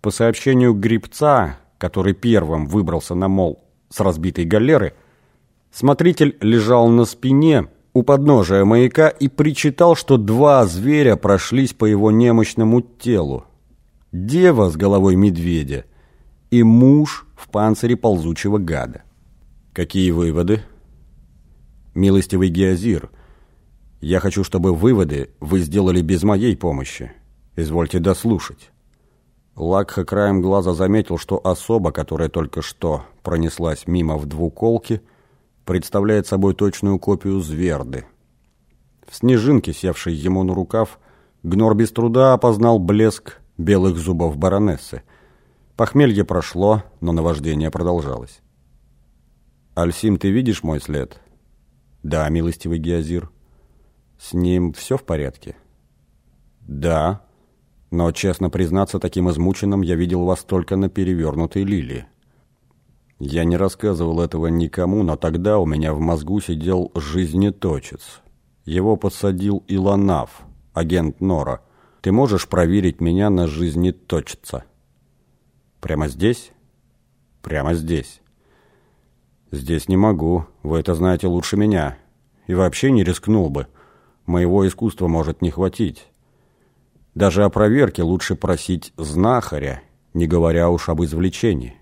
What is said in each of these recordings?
По сообщению грибца, который первым выбрался на мол с разбитой галеры, смотритель лежал на спине у подножия маяка и причитал, что два зверя прошлись по его немощному телу. Дева с головой медведя и муж в панцире ползучего гада. Какие выводы? Милостивый Геозир, я хочу, чтобы выводы вы сделали без моей помощи. Извольте дослушать. Лакха краем глаза заметил, что особа, которая только что пронеслась мимо в двуколке, представляет собой точную копию зверды. В снежинке, севшей ему на рукав, Гнор без труда опознал блеск белых зубов баронессы. Похмелье прошло, но наваждение продолжалось. «Альсим, ты видишь мой след?» «Да, милостивый Геозир». «С ним все в порядке?» «Да», но, честно признаться, таким измученным я видел вас только на перевернутой лилии. Я не рассказывал этого никому, но тогда у меня в мозгу сидел жизнеточец. Его подсадил Илонаф, агент Нора. Ты можешь проверить меня на жизнеточца? Прямо здесь? Прямо здесь. Здесь не могу, вы это знаете лучше меня. И вообще не рискнул бы. Моего искусства может не хватить. Даже о проверке лучше просить знахаря, не говоря уж об извлечении.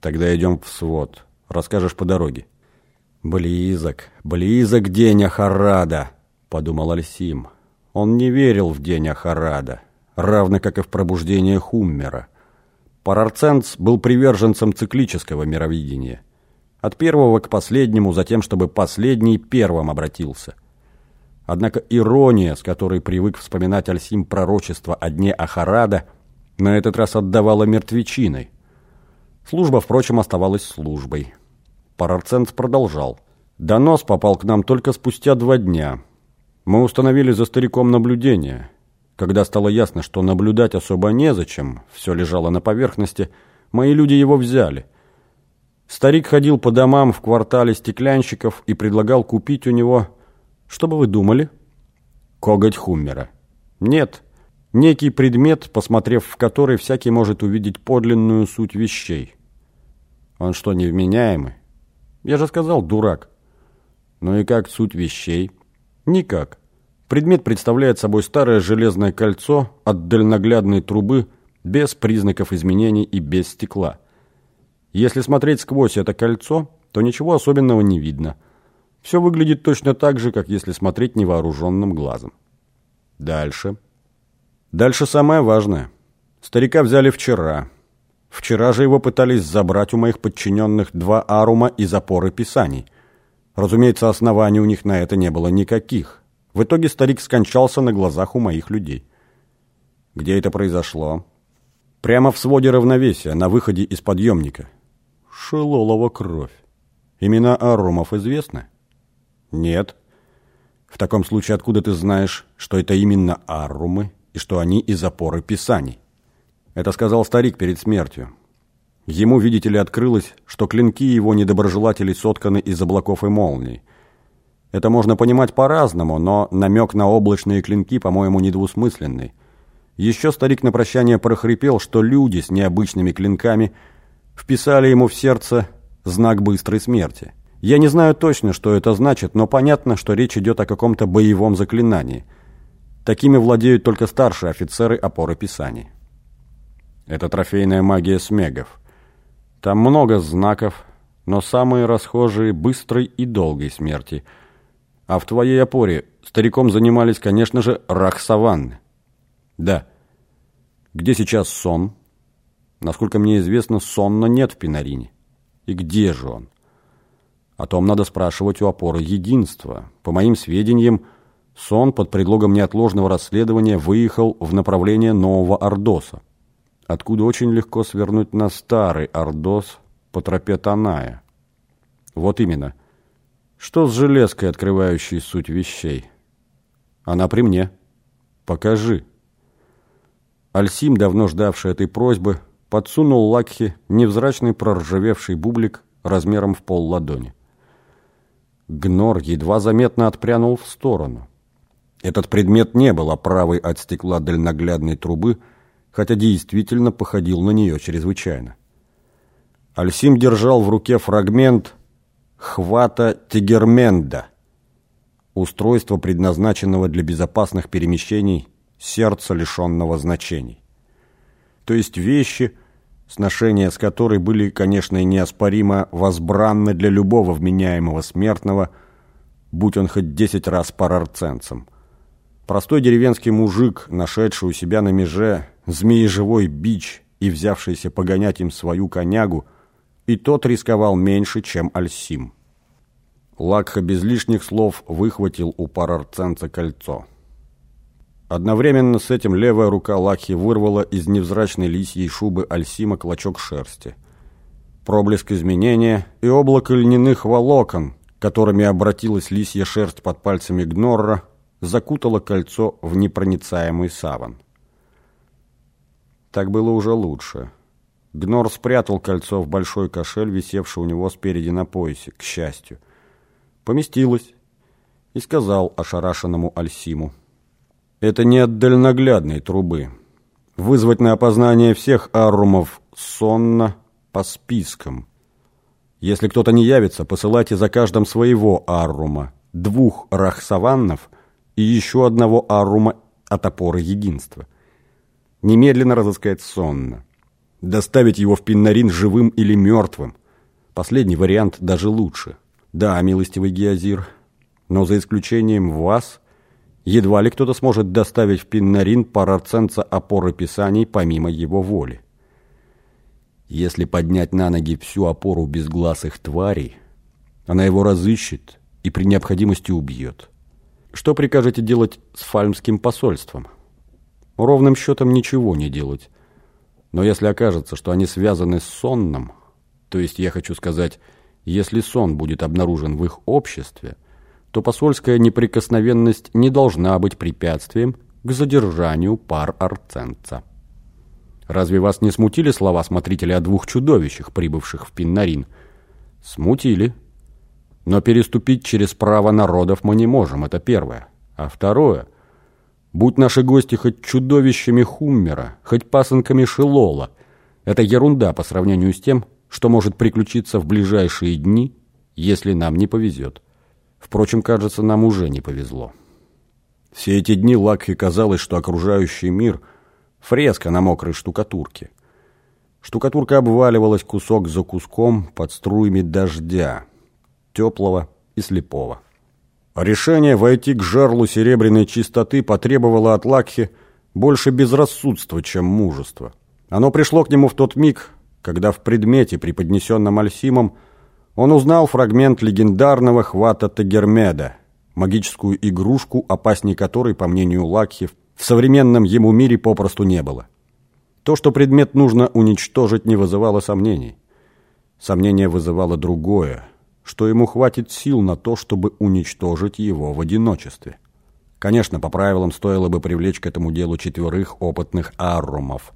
Тогда идем в свод. Расскажешь по дороге. «Близок, близок день Ахарада», — подумал Альсим. Он не верил в день Ахарада, равно как и в пробуждение Хуммера. Парарценц был приверженцем циклического мировидения. От первого к последнему, затем, чтобы последний первым обратился — Однако ирония, с которой привык вспоминать Альсим пророчество о дне Ахарада, на этот раз отдавала мертвечиной. Служба, впрочем, оставалась службой. Парарценц продолжал. «Донос попал к нам только спустя два дня. Мы установили за стариком наблюдение. Когда стало ясно, что наблюдать особо незачем, все лежало на поверхности, мои люди его взяли». Старик ходил по домам в квартале стеклянщиков и предлагал купить у него что бы вы думали? Коготь Хуммера. Нет. Некий предмет, посмотрев в который, всякий может увидеть подлинную суть вещей. Он что, невменяемый? Я же сказал, дурак. Ну и как суть вещей? Никак. Предмет представляет собой старое железное кольцо от дальноглядной трубы без признаков изменений и без стекла. Если смотреть сквозь это кольцо, то ничего особенного не видно – все выглядит точно так же, как если смотреть невооруженным глазом. Дальше. Дальше самое важное. Старика взяли вчера. Вчера же его пытались забрать у моих подчиненных два арума и запоры писаний. Разумеется, оснований у них на это не было никаких. В итоге старик скончался на глазах у моих людей. Где это произошло? Прямо в своде равновесия, на выходе из подъемника. Шелолова кровь. Имена арумов известны? Нет. В таком случае откуда ты знаешь, что это именно аррумы и что они из опоры писаний? Это сказал старик перед смертью. Ему, видите ли, открылось, что клинки его недоброжелателей сотканы из облаков и молний. Это можно понимать по-разному, но намек на облачные клинки, по-моему, недвусмысленный. Еще старик на прощание прохрипел, что люди с необычными клинками вписали ему в сердце знак быстрой смерти. Я не знаю точно, что это значит, но понятно, что речь идет о каком-то боевом заклинании. Такими владеют только старшие офицеры опоры Писаний. Это трофейная магия смегов. Там много знаков, но самые расхожие быстрой и долгой смерти. А в твоей опоре стариком занимались, конечно же, рахсаванны. Да. Где сейчас сон? Насколько мне известно, сонна нет в Пинарине. И где же он? О том надо спрашивать у опоры единства. По моим сведениям, сон под предлогом неотложного расследования выехал в направление Нового Ордоса, откуда очень легко свернуть на старый Ордос по тропе Таная. Вот именно. Что с железкой, открывающей суть вещей? Она при мне. Покажи. Альсим, давно ждавший этой просьбы, подсунул Лакхи невзрачный проржавевший бублик размером в пол ладони. Гнор едва заметно отпрянул в сторону. Этот предмет не был оправой от стекла дальноглядной трубы хотя действительно походил на нее чрезвычайно. Альсим держал в руке фрагмент хвата Тегерменда, устройство, предназначенного для безопасных перемещений сердца, лишенного значений. То есть вещи, сношения с которой были, конечно, неоспоримо возбранны для любого вменяемого смертного, будь он хоть десять раз парарценцем. Простой деревенский мужик, нашедший у себя на меже змееживой бич и взявшийся погонять им свою конягу, и тот рисковал меньше, чем Альсим. Лакха без лишних слов выхватил у парарценца кольцо. Одновременно с этим левая рука Лакхи вырвала из невзрачной лисьей шубы Альсима клочок шерсти. Проблеск изменения и облако льняных волокон, которыми обратилась лисья шерсть под пальцами Гнорра, закутало кольцо в непроницаемый саван. Так было уже лучше. Гнор спрятал кольцо в большой кошель, висевший у него спереди на поясе, к счастью поместилось, и сказал ошарашенному Альсиму. «Это не от дальноглядной трубы. Вызвать на опознание всех аррумов сонно по спискам. Если кто-то не явится, посылайте за каждым своего аррума, двух рахсаваннов и еще одного аррума от опоры единства. Немедленно разыскать сонно. Доставить его в Пиннарин живым или мертвым. Последний вариант даже лучше». Да, милостивый Геозир, но за исключением вас, едва ли кто-то сможет доставить в Пиннарин парарценца опоры писаний помимо его воли. Если поднять на ноги всю опору безгласых тварей, она его разыщет и при необходимости убьет. Что прикажете делать с фальмским посольством? Ровным счетом ничего не делать. Но если окажется, что они связаны с сонным, то есть, я хочу сказать, если сон будет обнаружен в их обществе, то посольская неприкосновенность не должна быть препятствием к задержанию пар арценца. Разве вас не смутили слова смотрителя о двух чудовищах, прибывших в Пиннарин? Смутили. Но переступить через право народов мы не можем, это первое. А второе, будь наши гости хоть чудовищами Хуммера, хоть пасынками Шилола, это ерунда по сравнению с тем, что может приключиться в ближайшие дни, если нам не повезет. Впрочем, кажется, нам уже не повезло. Все эти дни Лакхе казалось, что окружающий мир — фреска на мокрой штукатурке. Штукатурка обваливалась кусок за куском под струями дождя, теплого и слепого. Решение войти к жерлу серебряной чистоты потребовало от Лакхи больше безрассудства, чем мужества. Оно пришло к нему в тот миг, когда в предмете, преподнесенном Альсимом, он узнал фрагмент легендарного хвата Тагермеда, магическую игрушку, опасней которой, по мнению Лакхи, в современном ему мире попросту не было. То, что предмет нужно уничтожить, не вызывало сомнений. Сомнение вызывало другое, что ему хватит сил на то, чтобы уничтожить его в одиночестве. Конечно, по правилам стоило бы привлечь к этому делу четверых опытных аррумов,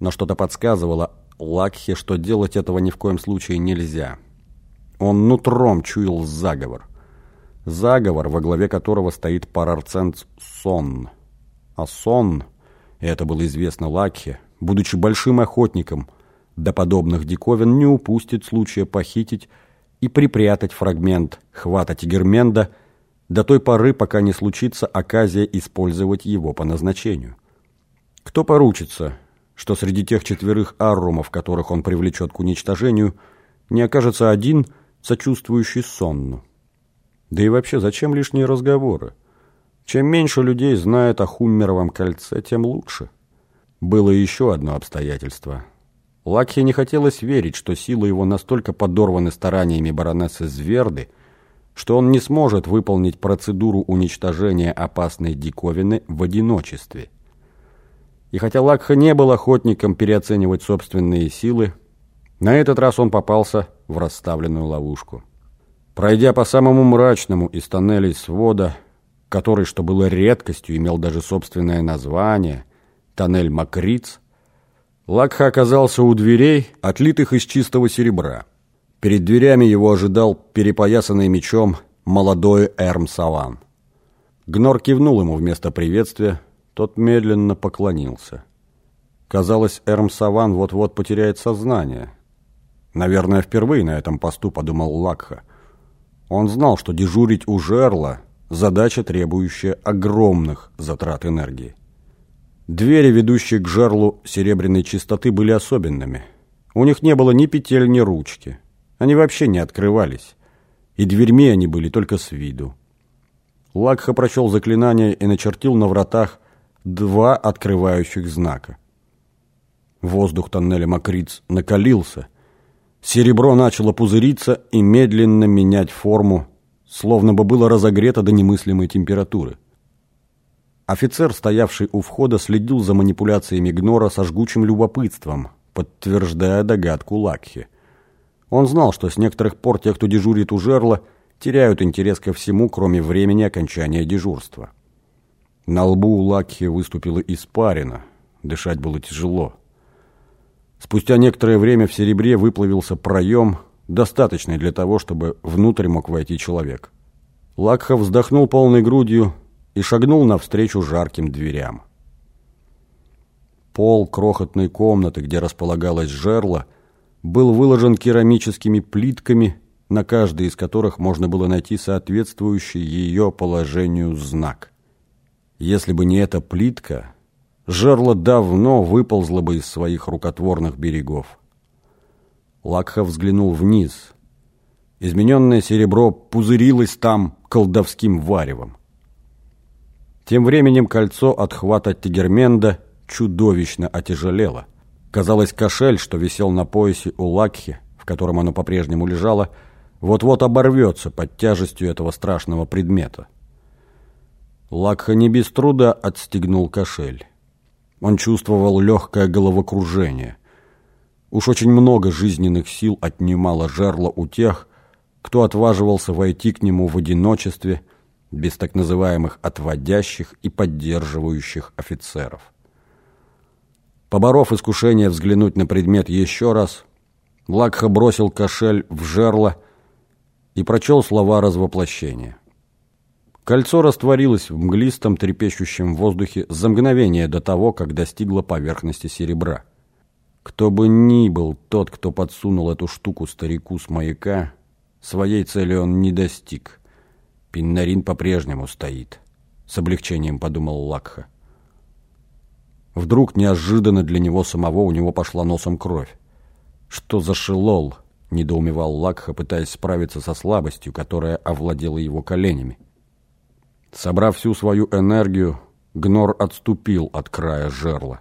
но что-то подсказывало, Лакхе, что делать этого ни в коем случае нельзя. Он нутром чуял заговор. Заговор, во главе которого стоит парарценц Сон. А Сон, это было известно Лакхе, будучи большим охотником до подобных диковин, не упустит случая похитить и припрятать фрагмент хвата Тигерменда до той поры, пока не случится оказия использовать его по назначению. Кто поручится, что среди тех четверых аррумов, которых он привлечет к уничтожению, не окажется один, сочувствующий сонну. Да и вообще, зачем лишние разговоры? Чем меньше людей знает о Хуммеровом кольце, тем лучше. Было еще одно обстоятельство. Лакхе не хотелось верить, что силы его настолько подорваны стараниями баронессы Зверды, что он не сможет выполнить процедуру уничтожения опасной диковины в одиночестве. И хотя Лакха не был охотником переоценивать собственные силы, на этот раз он попался в расставленную ловушку. Пройдя по самому мрачному из тоннелей свода, который, что было редкостью, имел даже собственное название – тоннель Макриц, Лакха оказался у дверей, отлитых из чистого серебра. Перед дверями его ожидал перепоясанный мечом молодой Эрм Саван. Гнор кивнул ему вместо приветствия, тот медленно поклонился. Казалось, Эрм Саван вот-вот потеряет сознание. Наверное, впервые на этом посту подумал Лакха. Он знал, что дежурить у жерла – задача, требующая огромных затрат энергии. Двери, ведущие к жерлу серебряной чистоты, были особенными. У них не было ни петель, ни ручки. Они вообще не открывались. И дверьми они были только с виду. Лакха прочел заклинание и начертил на вратах два открывающих знака. Воздух тоннеля Макриц накалился. Серебро начало пузыриться и медленно менять форму, словно бы было разогрето до немыслимой температуры. Офицер, стоявший у входа, следил за манипуляциями Гнора со жгучим любопытством, подтверждая догадку Лакхи. Он знал, что с некоторых пор те, кто дежурит у жерла, теряют интерес ко всему, кроме времени окончания дежурства. На лбу у Лакхи выступила испарина, дышать было тяжело. Спустя некоторое время в серебре выплавился проем, достаточный для того, чтобы внутрь мог войти человек. Лакха вздохнул полной грудью и шагнул навстречу жарким дверям. Пол крохотной комнаты, где располагалось жерло, был выложен керамическими плитками, на каждой из которых можно было найти соответствующий ее положению знак. Если бы не эта плитка, жерло давно выползло бы из своих рукотворных берегов. Лакха взглянул вниз. Измененное серебро пузырилось там колдовским варевом. Тем временем кольцо от хвата Тигерменда чудовищно отяжелело. Казалось, кошель, что висел на поясе у Лакхи, в котором оно по-прежнему лежало, вот-вот оборвется под тяжестью этого страшного предмета. Лакха не без труда отстегнул кошель. Он чувствовал легкое головокружение. Уж очень много жизненных сил отнимало жерло у тех, кто отваживался войти к нему в одиночестве – без так называемых отводящих и поддерживающих офицеров. Поборов искушение взглянуть на предмет еще раз, Лакха бросил кошель в жерло и прочел слова развоплощения. Кольцо растворилось в мглистом трепещущем воздухе за мгновение до того, как достигло поверхности серебра. Кто бы ни был тот, кто подсунул эту штуку старику с маяка, своей цели он не достиг – Пиннарин по-прежнему стоит. С облегчением подумал Лакха. Вдруг неожиданно для него самого у него пошла носом кровь. «Что за шелол?» – недоумевал Лакха, пытаясь справиться со слабостью, которая овладела его коленями. Собрав всю свою энергию, Гнор отступил от края жерла.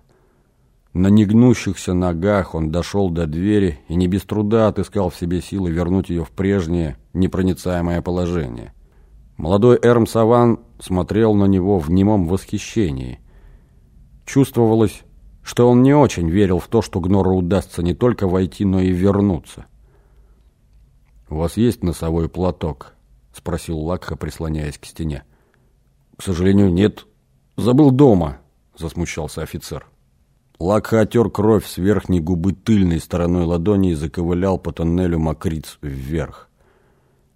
На негнущихся ногах он дошел до двери и не без труда отыскал в себе силы вернуть ее в прежнее непроницаемое положение. Молодой Эрм Саван смотрел на него в немом восхищении. Чувствовалось, что он не очень верил в то, что Гнору удастся не только войти, но и вернуться. «У вас есть носовой платок?» — спросил Лакха, прислоняясь к стене. «К сожалению, нет. Забыл дома», — засмущался офицер. Лакха отер кровь с верхней губы тыльной стороной ладони и заковылял по тоннелю мокриц вверх.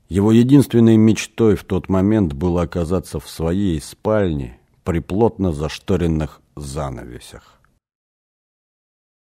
Его единственной мечтой в тот момент было оказаться в своей спальне при плотно зашторенных занавесях.